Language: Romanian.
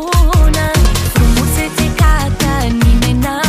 bună. Frumusețe ca ta nimeni n-a